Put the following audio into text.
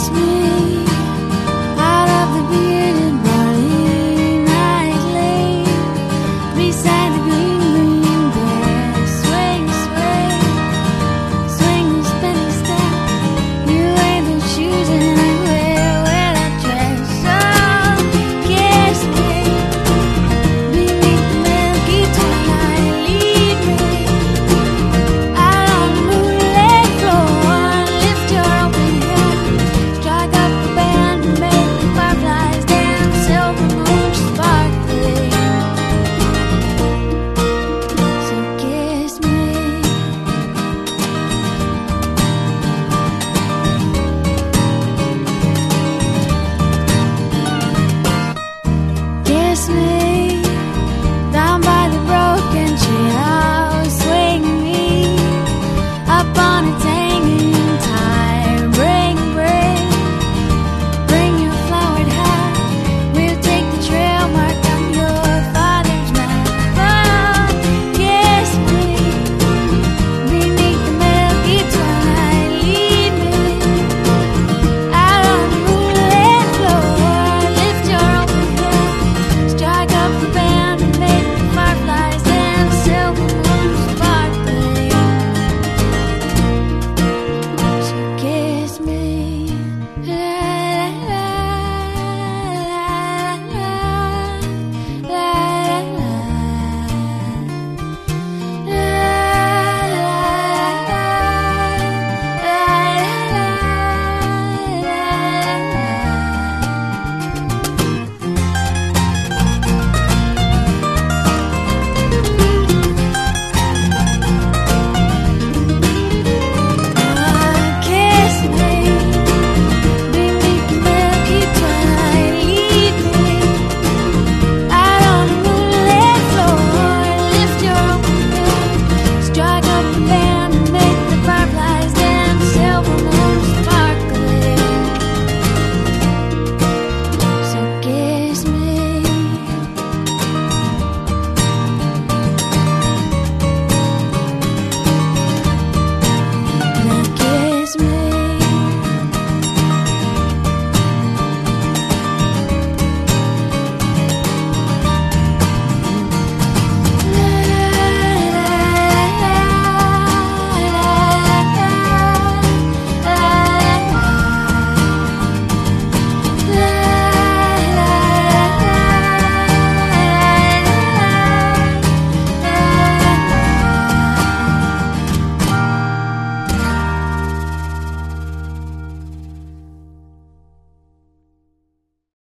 Christmas.